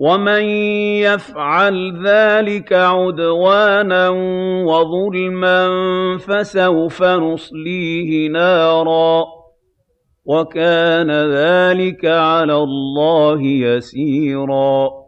وَمَن يَفْعَلْ ذَٰلِكَ عُدْوَانًا وَظُلْمًا فَسَوْفَ نُصْلِيهِ نَارًا ۚ وَكَانَ ذَٰلِكَ عَلَى اللَّهِ يَسِيرًا